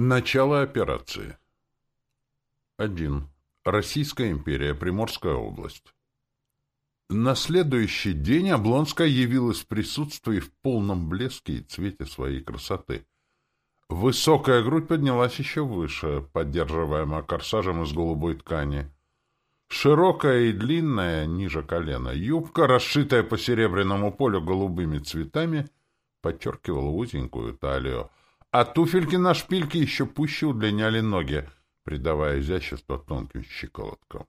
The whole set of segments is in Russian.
Начало операции. 1. Российская империя, Приморская область. На следующий день Облонская явилась в присутствии в полном блеске и цвете своей красоты. Высокая грудь поднялась еще выше, поддерживаемая корсажем из голубой ткани. Широкая и длинная, ниже колена, юбка, расшитая по серебряному полю голубыми цветами, подчеркивала узенькую талию — а туфельки на шпильке еще пуще удлиняли ноги, придавая изящество тонким щиколоткам.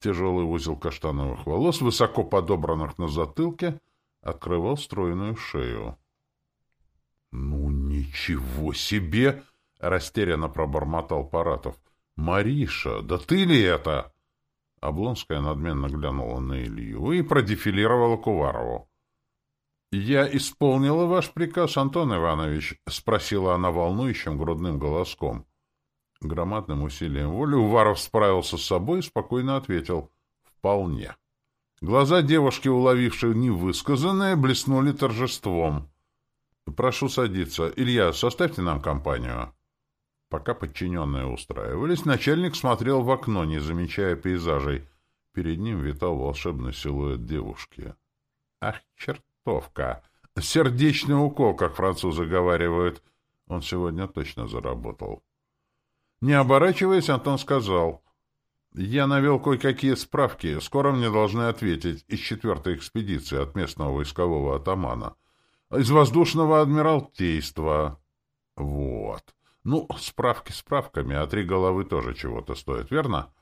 Тяжелый узел каштановых волос, высоко подобранных на затылке, открывал стройную шею. — Ну, ничего себе! — растерянно пробормотал Паратов. — Мариша, да ты ли это? Облонская надменно глянула на Илью и продефилировала к Уварову. «Я исполнила ваш приказ, Антон Иванович?» — спросила она волнующим грудным голоском. Громадным усилием воли Уваров справился с собой и спокойно ответил «Вполне». Глаза девушки, уловившей невысказанное, блеснули торжеством. «Прошу садиться. Илья, составьте нам компанию». Пока подчиненные устраивались, начальник смотрел в окно, не замечая пейзажей. Перед ним витал волшебный силуэт девушки. «Ах, черт!» Товка. Сердечный укол, как французы говорят. Он сегодня точно заработал. Не оборачиваясь, Антон сказал. «Я навел кое-какие справки. Скоро мне должны ответить из четвертой экспедиции от местного войскового атамана. Из воздушного адмиралтейства. Вот. Ну, справки справками, а три головы тоже чего-то стоят, верно?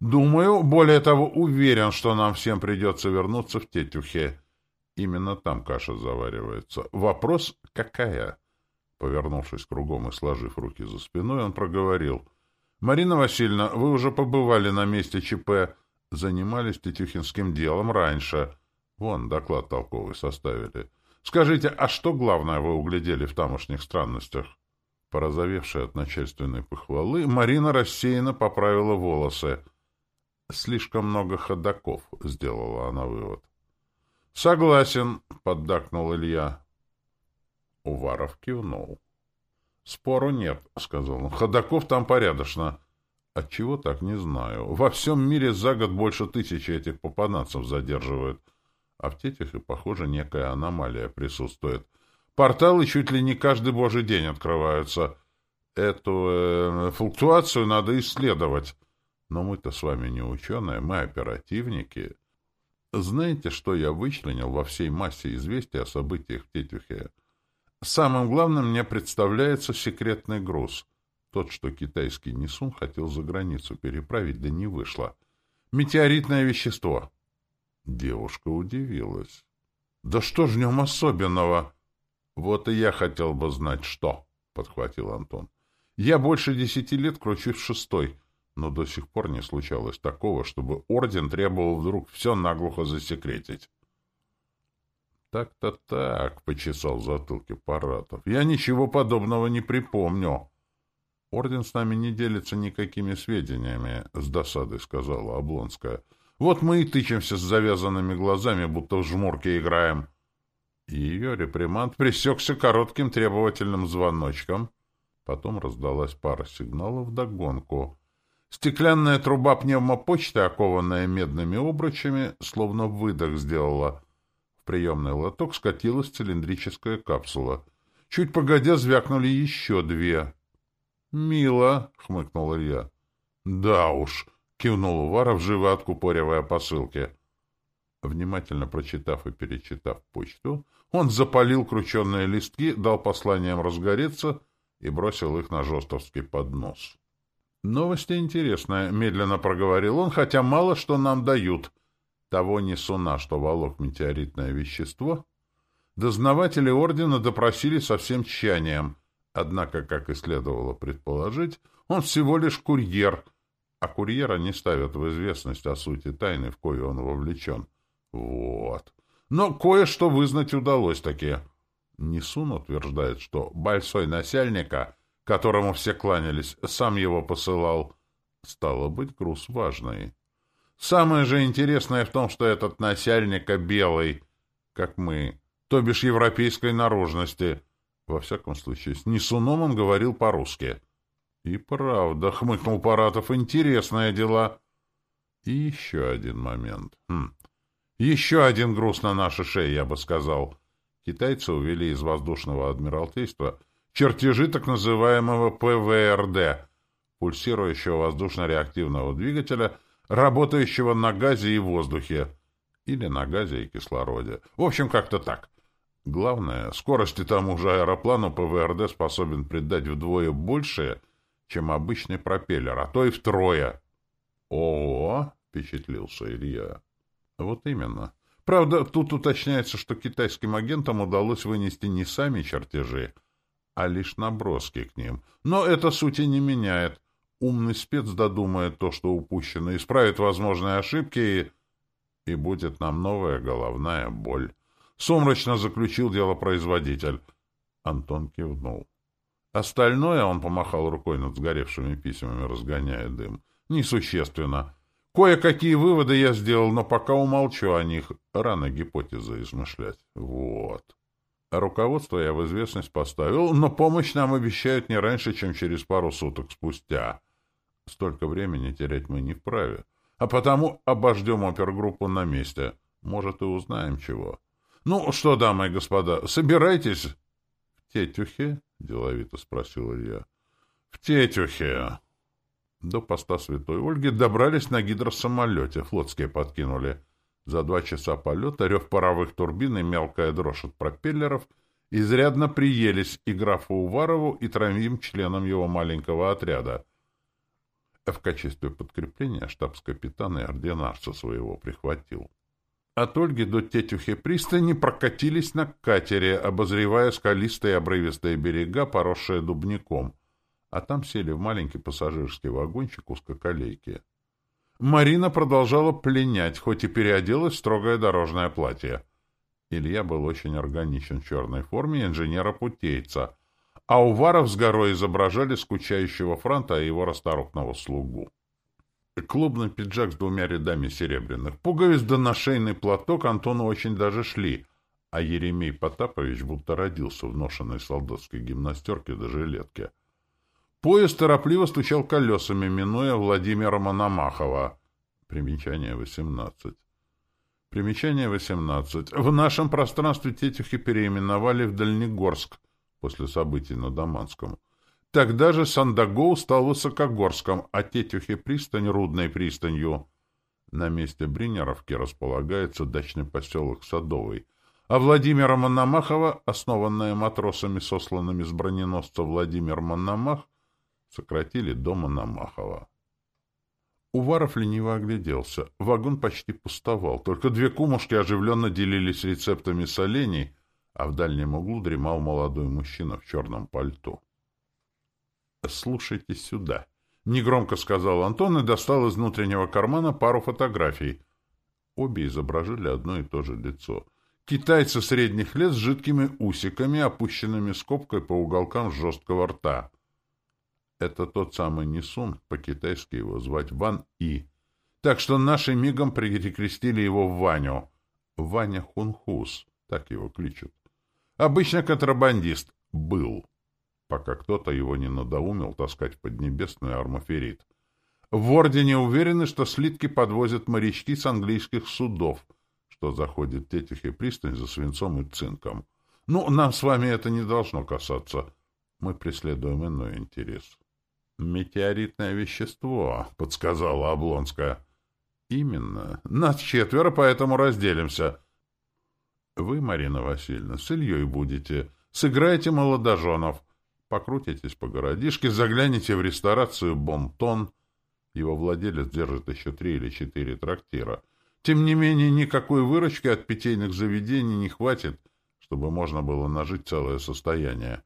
Думаю, более того, уверен, что нам всем придется вернуться в Тетюхе. Именно там каша заваривается. Вопрос какая? Повернувшись кругом и сложив руки за спиной, он проговорил. «Марина Васильевна, вы уже побывали на месте ЧП, занимались Тетюхинским делом раньше. Вон, доклад толковый составили. Скажите, а что главное вы углядели в тамошних странностях?» Порозовевшая от начальственной похвалы, Марина рассеянно поправила волосы. «Слишком много ходаков», — сделала она вывод. «Согласен», — поддакнул Илья. Уваров кивнул. «Спору нет», — сказал он. «Ходаков там порядочно». «Отчего так, не знаю. Во всем мире за год больше тысячи этих попаданцев задерживают. А в Тетихе, похоже, некая аномалия присутствует. Порталы чуть ли не каждый божий день открываются. Эту э, флуктуацию надо исследовать. Но мы-то с вами не ученые, мы оперативники». Знаете, что я вычленил во всей массе известий о событиях в Тетюхе? Самым главным мне представляется секретный груз. Тот, что китайский Нисун хотел за границу переправить, да не вышло. Метеоритное вещество. Девушка удивилась. «Да что ж в нем особенного?» «Вот и я хотел бы знать, что», — подхватил Антон. «Я больше десяти лет кручусь в шестой» но до сих пор не случалось такого, чтобы орден требовал вдруг все наглухо засекретить. «Так-то так», — почесал затылки Паратов. «Я ничего подобного не припомню». «Орден с нами не делится никакими сведениями», — с досадой сказала Облонская. «Вот мы и тычемся с завязанными глазами, будто в жмурке играем». И ее реприманд пресекся коротким требовательным звоночком. Потом раздалась пара сигналов догонку. Стеклянная труба пневмопочты, окованная медными обручами, словно выдох сделала. В приемный лоток скатилась цилиндрическая капсула. Чуть погодя звякнули еще две. «Мило», — хмыкнул Илья. «Да уж», — кивнул Уваров, живо откупоривая посылки. Внимательно прочитав и перечитав почту, он запалил крученные листки, дал посланиям разгореться и бросил их на жестовский поднос. «Новости интересная», — медленно проговорил он, хотя мало что нам дают. Того несуна, что волок метеоритное вещество. Дознаватели ордена допросили со всем тщанием. Однако, как и следовало предположить, он всего лишь курьер, а курьера не ставят в известность о сути тайны, в кою он вовлечен. Вот. Но кое-что вызнать удалось таки. Несун утверждает, что большой насельника которому все кланялись, сам его посылал. Стало быть, груз важный. Самое же интересное в том, что этот насяльника белый, как мы, то бишь европейской наружности. Во всяком случае, с Несуном он говорил по-русски — И правда, хмыкнул Паратов, интересное дело. И еще один момент. Хм. Еще один груз на наши шеи, я бы сказал. Китайцы увели из воздушного адмиралтейства чертежи так называемого ПВРД, пульсирующего воздушно-реактивного двигателя, работающего на газе и воздухе. Или на газе и кислороде. В общем, как-то так. Главное, скорости тому же аэроплану ПВРД способен придать вдвое больше, чем обычный пропеллер, а то и втрое. О, впечатлился Илья. Вот именно. Правда, тут уточняется, что китайским агентам удалось вынести не сами чертежи, а лишь наброски к ним. Но это сути не меняет. Умный спец додумает то, что упущено, исправит возможные ошибки и... И будет нам новая головная боль. Сумрачно заключил делопроизводитель. Антон кивнул. Остальное он помахал рукой над сгоревшими письмами, разгоняя дым. Несущественно. Кое-какие выводы я сделал, но пока умолчу о них. Рано гипотезы измышлять. Вот. Руководство я в известность поставил, но помощь нам обещают не раньше, чем через пару суток спустя. Столько времени терять мы не вправе. А потому обождем опергруппу на месте. Может, и узнаем чего. Ну, что, дамы и господа, собирайтесь. — В Тетюхе? — деловито спросил Илья. — В Тетюхе. До поста Святой Ольги добрались на гидросамолете, флотские подкинули. За два часа полета рев паровых турбин и мелкая дрожь от пропеллеров изрядно приелись и графу Уварову, и троим членам его маленького отряда. В качестве подкрепления штабс-капитан и ординарца своего прихватил. От Ольги до Тетюхи пристани прокатились на катере, обозревая скалистые обрывистые берега, поросшие дубником — а там сели в маленький пассажирский вагончик узкоколейки. Марина продолжала пленять, хоть и переоделась в строгое дорожное платье. Илья был очень органичен в черной форме инженера-путейца, а Уваров с горой изображали скучающего фронта и его расторопного слугу. Клубный пиджак с двумя рядами серебряных пуговиц да нашейный платок Антону очень даже шли, а Еремей Потапович будто родился в ношенной солдатской гимнастерке до жилетки — Поезд торопливо стучал колесами, минуя Владимира Мономахова. Примечание 18. Примечание 18. В нашем пространстве Тетюхи переименовали в Дальнегорск после событий на Даманском. Тогда же Сандагоу стал Высокогорском, а Тетюхи пристань — Рудной пристанью. На месте Бринеровки располагается дачный поселок Садовый, а Владимира Мономахова, основанная матросами, сосланными с броненосца Владимир Мономах, Сократили дома Намахова. Уваров лениво огляделся. Вагон почти пустовал. Только две кумушки оживленно делились рецептами солений, а в дальнем углу дремал молодой мужчина в черном пальто. «Слушайте сюда», — негромко сказал Антон и достал из внутреннего кармана пару фотографий. Обе изображали одно и то же лицо. Китайцы средних лет с жидкими усиками, опущенными скобкой по уголкам жесткого рта. Это тот самый Нисун, по-китайски его звать Ван И. Так что наши мигом перекрестили его в Ваню. Ваня Хунхус, так его кличут. Обычно контрабандист. Был. Пока кто-то его не надоумил таскать в Поднебесную армоферит. В Ордене уверены, что слитки подвозят морячки с английских судов, что заходит в Тетихе пристань за свинцом и цинком. Ну, нам с вами это не должно касаться. Мы преследуем иной интерес. «Метеоритное вещество», — подсказала Облонская. «Именно. Нас четверо, поэтому разделимся. Вы, Марина Васильевна, с Ильей будете. Сыграйте молодоженов. Покрутитесь по городишке, загляните в ресторацию «Бонтон». Его владелец держит еще три или четыре трактира. Тем не менее, никакой выручки от питейных заведений не хватит, чтобы можно было нажить целое состояние.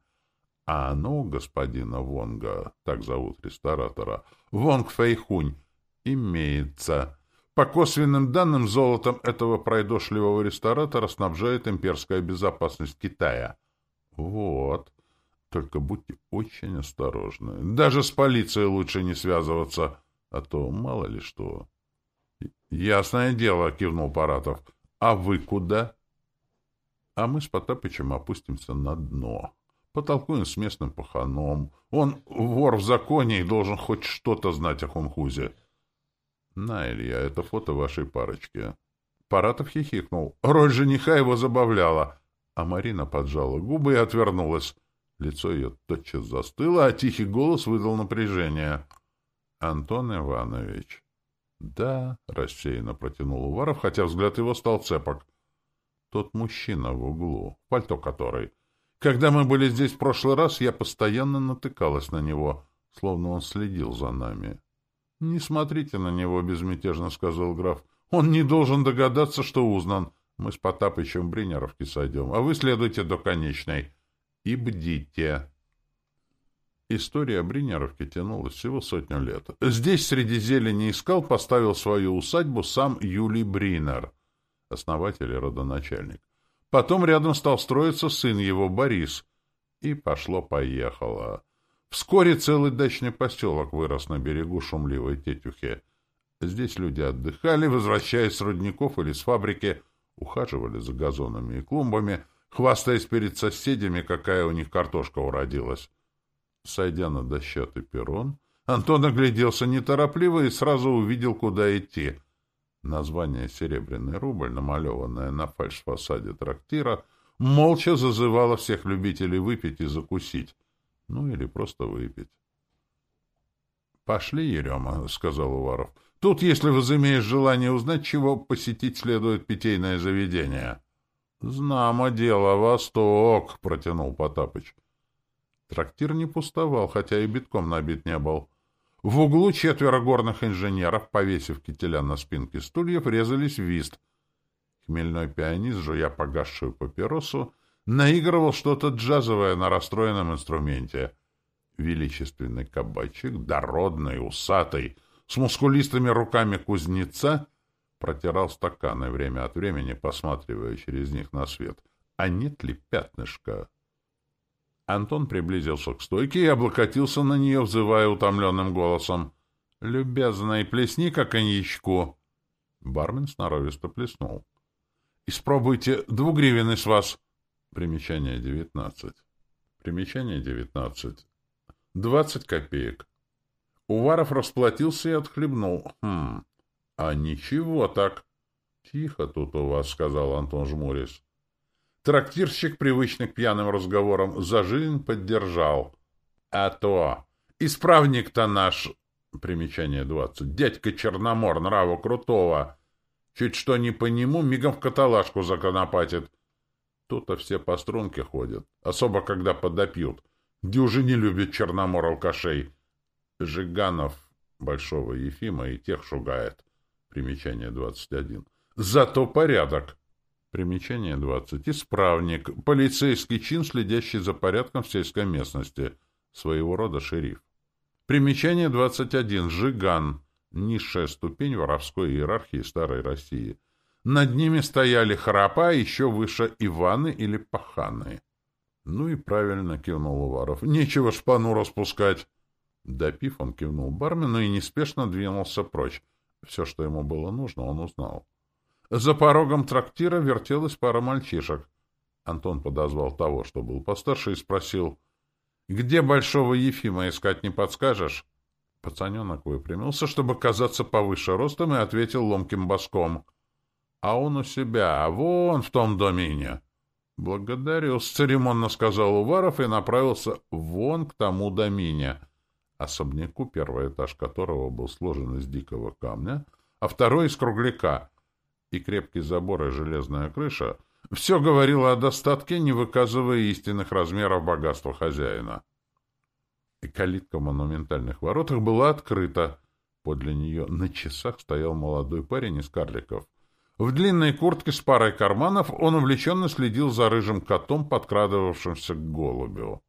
А оно господина Вонга, так зовут ресторатора, Вонг Фэйхунь, имеется. По косвенным данным, золотом этого пройдошливого ресторатора снабжает имперская безопасность Китая. Вот. Только будьте очень осторожны. Даже с полицией лучше не связываться, а то мало ли что. — Ясное дело, — кивнул Паратов. — А вы куда? — А мы с Потапычем опустимся на дно. Потолкуем с местным паханом. Он вор в законе и должен хоть что-то знать о Хунхузе. На, Илья, это фото вашей парочки. Паратов хихикнул. Роль жениха его забавляла. А Марина поджала губы и отвернулась. Лицо ее тотчас застыло, а тихий голос выдал напряжение. — Антон Иванович. — Да, — рассеянно протянул Уваров, хотя взгляд его стал цепок. Тот мужчина в углу, пальто который. Когда мы были здесь в прошлый раз, я постоянно натыкалась на него, словно он следил за нами. — Не смотрите на него, — безмятежно сказал граф. — Он не должен догадаться, что узнан. Мы с Потапычем в Бринеровке сойдем, а вы следуйте до конечной. И бдите. История Бринеровки тянулась всего сотню лет. Здесь среди зелени и скал поставил свою усадьбу сам Юлий Бринер, основатель и родоначальник. Потом рядом стал строиться сын его, Борис. И пошло-поехало. Вскоре целый дачный поселок вырос на берегу шумливой Тетюхи. Здесь люди отдыхали, возвращаясь с рудников или с фабрики, ухаживали за газонами и клумбами, хвастаясь перед соседями, какая у них картошка уродилась. Сойдя на дощатый перрон, Антон огляделся неторопливо и сразу увидел, куда идти. Название «Серебряный рубль», намалеванное на фальш-фасаде трактира, молча зазывало всех любителей выпить и закусить. Ну, или просто выпить. — Пошли, Ерема, — сказал Уваров. — Тут, если возымеешь желание узнать, чего посетить следует питейное заведение. — Знамо дело, Восток, — протянул Потапыч. Трактир не пустовал, хотя и битком набит не был. В углу четверо горных инженеров, повесив кителя на спинке стульев, резались в вист. Хмельной пианист, жуя погасшую папиросу, наигрывал что-то джазовое на расстроенном инструменте. Величественный кабачик, дородный, усатый, с мускулистыми руками кузнеца, протирал стаканы время от времени, посматривая через них на свет. А нет ли пятнышка? Антон приблизился к стойке и облокотился на нее, взывая утомленным голосом. — Любезный, плесни-ка коньячку. Бармен сноровисто плеснул. — Испробуйте двугривенный с вас. Примечание девятнадцать. Примечание девятнадцать. Двадцать копеек. Уваров расплатился и отхлебнул. Хм, а ничего так. Тихо тут у вас, — сказал Антон жмурясь. Трактирщик, привычный к пьяным разговорам, за жизнь поддержал. А то! Исправник-то наш... Примечание двадцать. Дядька Черномор, нрава крутого. Чуть что не по нему, мигом в каталажку законопатит. Тут-то все по струнке ходят, особо когда подопьют. Дюжи не любит Черномор алкашей. Жиганов Большого Ефима и тех шугает. Примечание двадцать один. Зато порядок. Примечание 20. Исправник. Полицейский чин, следящий за порядком в сельской местности. Своего рода шериф. Примечание 21. Жиган. Низшая ступень воровской иерархии Старой России. Над ними стояли храпа, а еще выше Иваны или Паханы. Ну и правильно кивнул Уваров. Нечего шпану распускать. Допив, он кивнул бармену и неспешно двинулся прочь. Все, что ему было нужно, он узнал. За порогом трактира вертелась пара мальчишек. Антон подозвал того, что был постарше, и спросил, «Где Большого Ефима искать не подскажешь?» Пацаненок выпрямился, чтобы казаться повыше ростом, и ответил ломким боском, «А он у себя, а вон в том домине». «Благодарю», — церемонно сказал Уваров и направился вон к тому домине, особняку, первый этаж которого был сложен из дикого камня, а второй — из кругляка — и крепкий забор и железная крыша все говорило о достатке, не выказывая истинных размеров богатства хозяина. И калитка в монументальных воротах была открыта. Подле нее на часах стоял молодой парень из карликов. В длинной куртке с парой карманов он увлеченно следил за рыжим котом, подкрадывавшимся к голубю.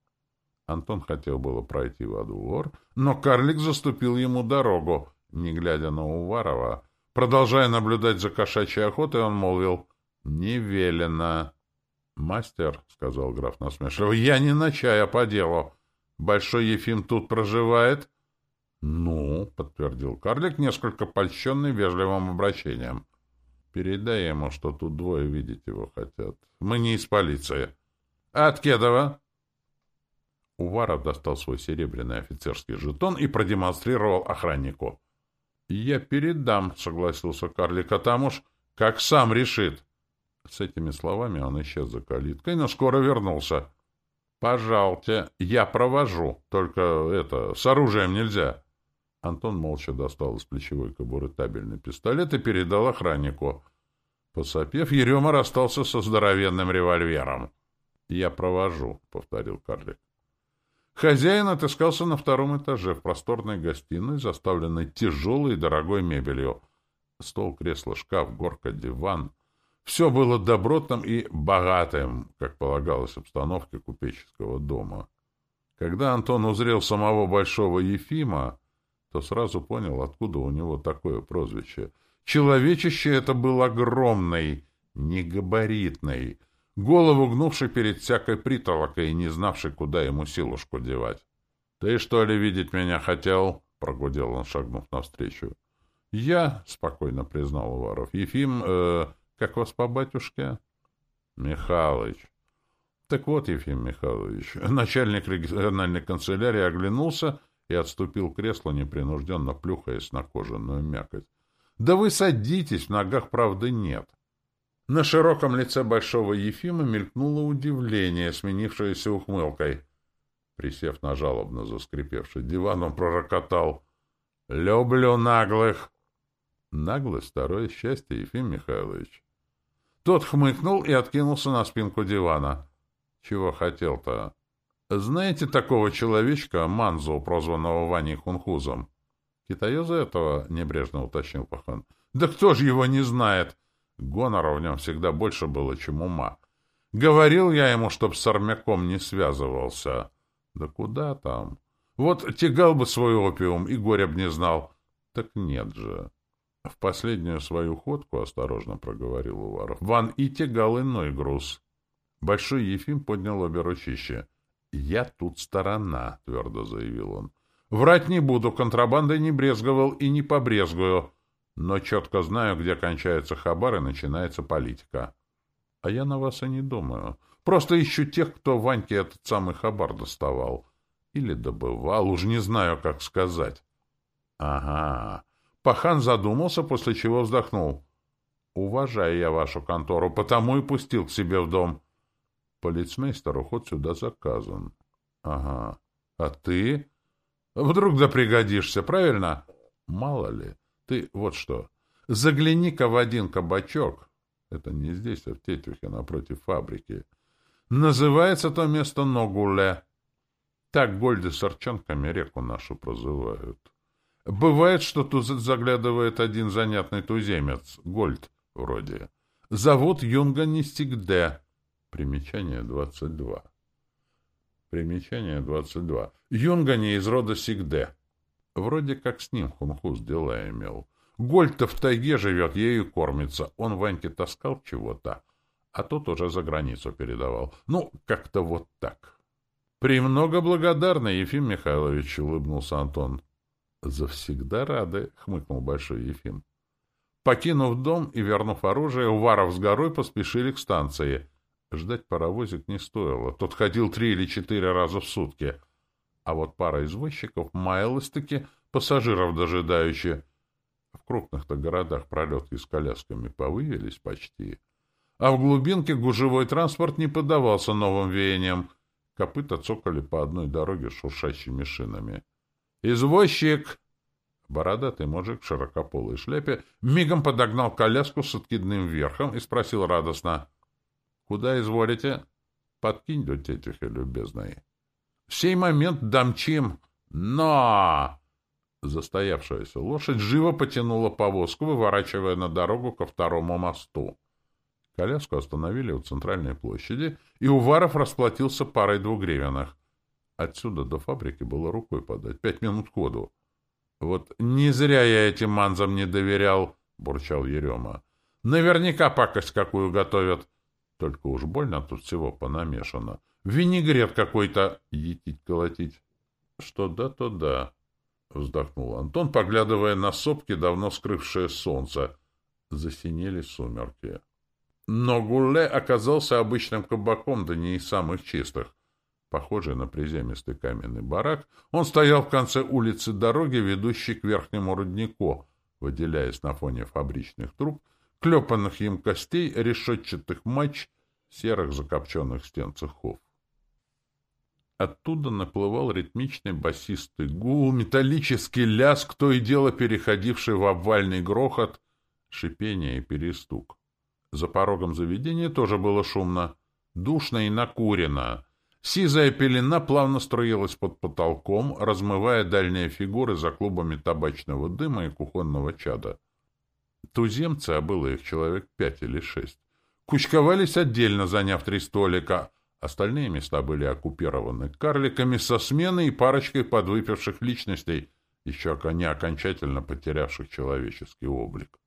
Антон хотел было пройти во двор, но карлик заступил ему дорогу, не глядя на Уварова, Продолжая наблюдать за кошачьей охотой, он молвил «Не велено». «Мастер», — сказал граф насмешливо, — «я не на чай, а по делу. Большой Ефим тут проживает?» «Ну», — подтвердил карлик, несколько польщенный вежливым обращением. «Передай ему, что тут двое видеть его хотят. Мы не из полиции». «А от Кедова?» Уваров достал свой серебряный офицерский жетон и продемонстрировал охраннику. — Я передам, — согласился карлик, — а там уж как сам решит. С этими словами он исчез за калиткой, но скоро вернулся. — Пожалуйте, я провожу, только это, с оружием нельзя. Антон молча достал из плечевой кобуры табельный пистолет и передал охраннику. Посопев, Ерема расстался со здоровенным револьвером. — Я провожу, — повторил карлик. Хозяин отыскался на втором этаже в просторной гостиной, заставленной тяжелой и дорогой мебелью. Стол, кресло, шкаф, горка, диван. Все было добротным и богатым, как полагалось обстановке купеческого дома. Когда Антон узрел самого Большого Ефима, то сразу понял, откуда у него такое прозвище. Человечище это был огромный, негабаритный, голову гнувший перед всякой притолокой и не знавший, куда ему силушку девать. — Ты, что ли, видеть меня хотел? — прогудел он, шагнув навстречу. — Я, — спокойно признал Уваров. — Ефим, э, как вас по батюшке? — Михалыч. — Так вот, Ефим Михайлович, начальник региональной канцелярии оглянулся и отступил кресло, непринужденно плюхаясь на кожаную мякоть. — Да вы садитесь, в ногах правды нет. — на широком лице Большого Ефима мелькнуло удивление, сменившееся ухмылкой. Присев на жалобно заскрипевший диван, он пророкотал. «Люблю наглых!» Наглость — второе счастье, Ефим Михайлович. Тот хмыкнул и откинулся на спинку дивана. «Чего хотел-то?» «Знаете такого человечка, Манзу, прозванного Ваней Хунхузом?» «Китаёза этого?» — небрежно уточнил Пахан. «Да кто же его не знает?» Гонора в нем всегда больше было, чем ума. Говорил я ему, чтоб с армяком не связывался. Да куда там? Вот тягал бы свой опиум и горя б не знал. Так нет же. В последнюю свою ходку, осторожно проговорил Уваров, Ван и тягал иной груз. Большой Ефим поднял обе ручища. «Я тут сторона», — твердо заявил он. «Врать не буду, контрабандой не брезговал и не побрезгую но четко знаю, где кончается хабар и начинается политика. А я на вас и не думаю. Просто ищу тех, кто Ваньке этот самый хабар доставал. Или добывал, уж не знаю, как сказать. Ага. Пахан задумался, после чего вздохнул. Уважаю я вашу контору, потому и пустил к себе в дом. Полицмейстер уход сюда заказан. Ага. А ты? Вдруг да пригодишься, правильно? Мало ли. Ты вот что, загляни-ка в один кабачок. Это не здесь, а в Тетюхе, напротив фабрики. Называется то место Ногуле. Так гольды с арчанками реку нашу прозывают. Бывает, что тут заглядывает один занятный туземец, Гольд вроде. Зовут Юнга Нестигде. Примечание 22. Примечание 22. Юнга не из рода Сигде. Вроде как с ним Хунхус дела имел. Гольд-то в тайге живет, ею кормится. Он Ваньке таскал чего-то, а тот уже за границу передавал. Ну, как-то вот так. «Премного благодарна, Ефим Михайлович», — улыбнулся Антон. «Завсегда рады», — хмыкнул Большой Ефим. Покинув дом и вернув оружие, Уваров с горой поспешили к станции. Ждать паровозик не стоило. Тот ходил три или четыре раза в сутки — а вот пара извозчиков маялась-таки пассажиров дожидающие. В крупных-то городах пролетки с колясками повывелись почти. А в глубинке гужевой транспорт не поддавался новым веяниям. Копыта цокали по одной дороге шуршащими шинами. «Извозчик!» Бородатый мужик в широкополой шляпе мигом подогнал коляску с откидным верхом и спросил радостно. — Куда изволите? — Подкинь до тетюхи любезной. В сей момент дамчим. Но! Застоявшаяся лошадь живо потянула повозку, выворачивая на дорогу ко второму мосту. Коляску остановили у центральной площади, и Уваров расплатился парой двугривенных. Отсюда до фабрики было рукой подать, пять минут ходу. — Вот не зря я этим манзам не доверял, — бурчал Ерема. — Наверняка пакость какую готовят. Только уж больно тут всего понамешано. Винегрет какой-то етить-колотить. Что да, то да, — вздохнул Антон, поглядывая на сопки, давно скрывшее солнце. Засинели сумерки. Но Гулле оказался обычным кабаком, да не из самых чистых. похожий на приземистый каменный барак, он стоял в конце улицы дороги, ведущей к верхнему роднику, выделяясь на фоне фабричных труб, клепанных им костей, решетчатых мач, серых закопченных стен цехов. Оттуда наплывал ритмичный басистый гул, металлический лязг, то и дело переходивший в обвальный грохот, шипение и перестук. За порогом заведения тоже было шумно, душно и накурено. Сизая пелена плавно струилась под потолком, размывая дальние фигуры за клубами табачного дыма и кухонного чада. Туземцы, а было их человек пять или шесть, кучковались отдельно, заняв три столика. Остальные места были оккупированы карликами со сменой и парочкой подвыпивших личностей, еще не окончательно потерявших человеческий облик.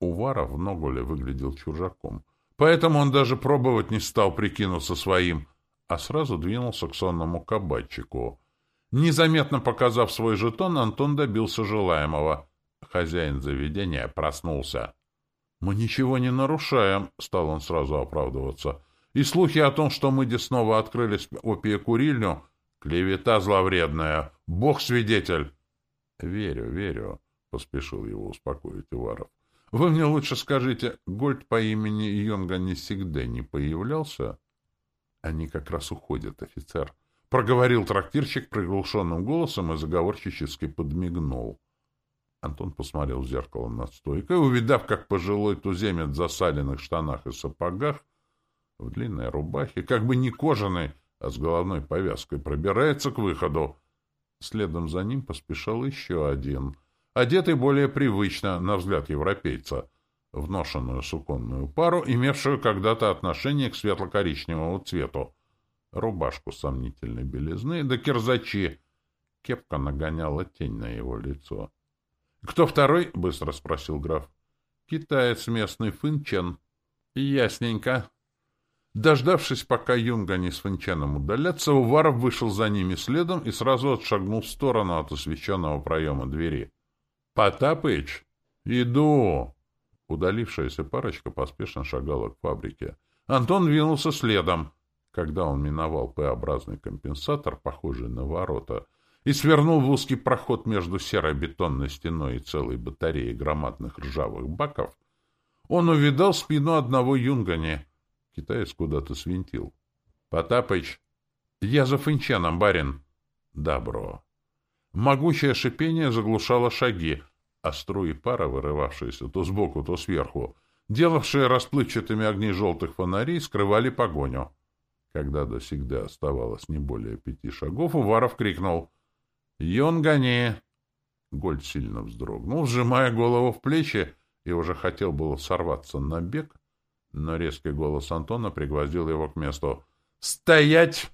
Уваров в Ноголе выглядел чужаком, поэтому он даже пробовать не стал прикинуться своим, а сразу двинулся к сонному кабачику. Незаметно показав свой жетон, Антон добился желаемого. Хозяин заведения проснулся. «Мы ничего не нарушаем», — стал он сразу оправдываться. «И слухи о том, что мы снова открыли опия-курильню, клевета зловредная. Бог свидетель!» «Верю, верю», — поспешил его успокоить Уваров. Вы мне лучше скажите, Гольд по имени Йонга всегда не появлялся? Они как раз уходят, офицер. Проговорил трактирщик приглушенным голосом и заговорщически подмигнул. Антон посмотрел в зеркало над стойкой, увидав, как пожилой туземец в засаленных штанах и сапогах, в длинной рубахе, как бы не кожаной, а с головной повязкой, пробирается к выходу. Следом за ним поспешал еще один — одетый более привычно, на взгляд европейца, в ношенную суконную пару, имевшую когда-то отношение к светло-коричневому цвету, рубашку сомнительной белизны, да кирзачи. Кепка нагоняла тень на его лицо. — Кто второй? — быстро спросил граф. — Китаец местный Фынчен. — Ясненько. Дождавшись, пока Юнга не с Фынченом удалятся, Уваров вышел за ними следом и сразу отшагнул в сторону от освещенного проема двери. «Потапыч, иду!» Удалившаяся парочка поспешно шагала к фабрике. Антон двинулся следом. Когда он миновал П-образный компенсатор, похожий на ворота, и свернул в узкий проход между серой бетонной стеной и целой батареей громадных ржавых баков, он увидал спину одного юнгани. Китаец куда-то свинтил. — Потапыч, я за Финчаном, барин. — Добро. Могучее шипение заглушало шаги, а струи пара, вырывавшиеся то сбоку, то сверху, делавшие расплывчатыми огни желтых фонарей, скрывали погоню. Когда до всегда оставалось не более пяти шагов, Уваров крикнул «Йонгани!». Гольд сильно вздрогнул, сжимая голову в плечи, и уже хотел было сорваться на бег, но резкий голос Антона пригвоздил его к месту. «Стоять!»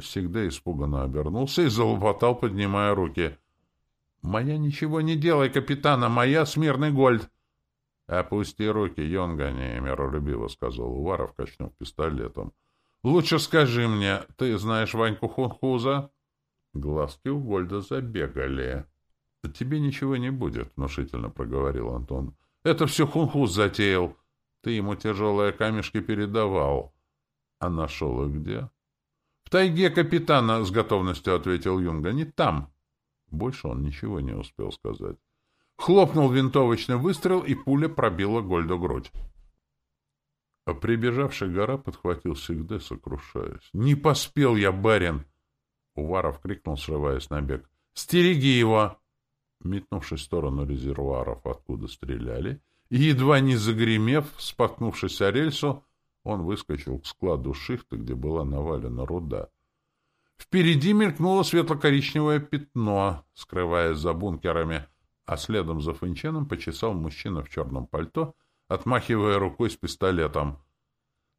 Всегда испуганно обернулся и залопотал, поднимая руки. «Моя ничего не делай, капитана, моя смирный гольд!» «Опусти руки, Йонгани», — миролюбиво сказал Уваров, качнув пистолетом. «Лучше скажи мне, ты знаешь Ваньку Хунхуза?» Глазки у Гольда забегали. «Тебе ничего не будет», — внушительно проговорил Антон. «Это все Хунхуз затеял. Ты ему тяжелые камешки передавал. А нашел их где?» — В тайге капитана, — с готовностью ответил Юнга, — не там. Больше он ничего не успел сказать. Хлопнул винтовочный выстрел, и пуля пробила Гольду грудь. А прибежавший гора подхватил всегда, сокрушаясь. — Не поспел я, барин! Уваров крикнул, срываясь на бег. — Стереги его! Метнувшись в сторону резервуаров, откуда стреляли, и, едва не загремев, споткнувшись о рельсу, он выскочил к складу шихты, где была навалена руда. Впереди мелькнуло светло-коричневое пятно, скрываясь за бункерами, а следом за Финченом почесал мужчина в черном пальто, отмахивая рукой с пистолетом.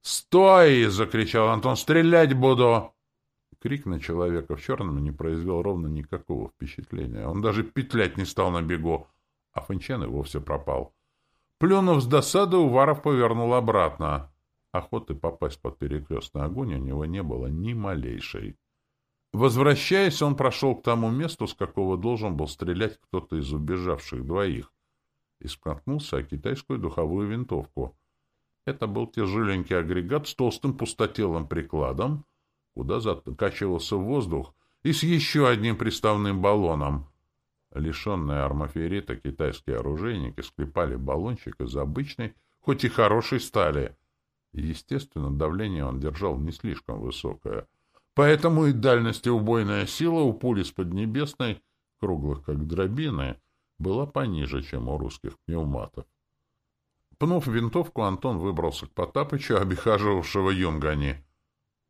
«Стой!» — закричал Антон. «Стрелять буду!» Крик на человека в черном не произвел ровно никакого впечатления. Он даже петлять не стал на бегу, а Финчен и вовсе пропал. Плюнув с досады, Уваров повернул обратно. Охоты попасть под перекрестный огонь у него не было ни малейшей. Возвращаясь, он прошел к тому месту, с какого должен был стрелять кто-то из убежавших двоих, и споткнулся о китайскую духовую винтовку. Это был тяжеленький агрегат с толстым пустотелым прикладом, куда закачивался воздух, и с еще одним приставным баллоном. Лишенные армаферита китайские оружейники склепали баллончик из обычной, хоть и хорошей стали. Естественно, давление он держал не слишком высокое. Поэтому и дальность и убойная сила у пули с Поднебесной, круглых как дробины, была пониже, чем у русских пневматов. Пнув винтовку, Антон выбрался к Потапычу, обихаживавшего Юнгани. —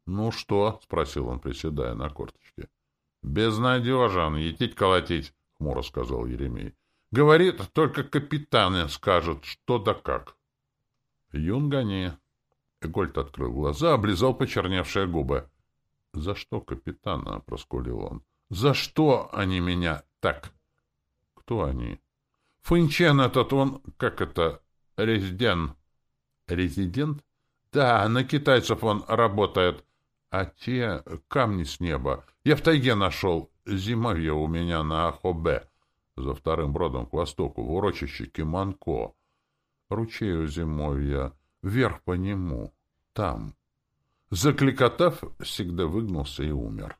Ну что? — спросил он, приседая на корточке. — Безнадежен, етить колотить, — хмуро сказал Еремей. — Говорит, только капитаны скажут, что да как. — Юнгани. Гольд открыл глаза, облизал почерневшие губы. — За что капитана? — проскулил он. — За что они меня так? — Кто они? — Фынчен этот он, как это, Резидент. Резидент? Да, на китайцев он работает. А те камни с неба. Я в тайге нашел. Зимовье у меня на Ахобе. За вторым бродом к востоку, в урочище Киманко. Ручей у зимовья. Вверх по нему. Там. Закликотав, всегда выгнулся и умер.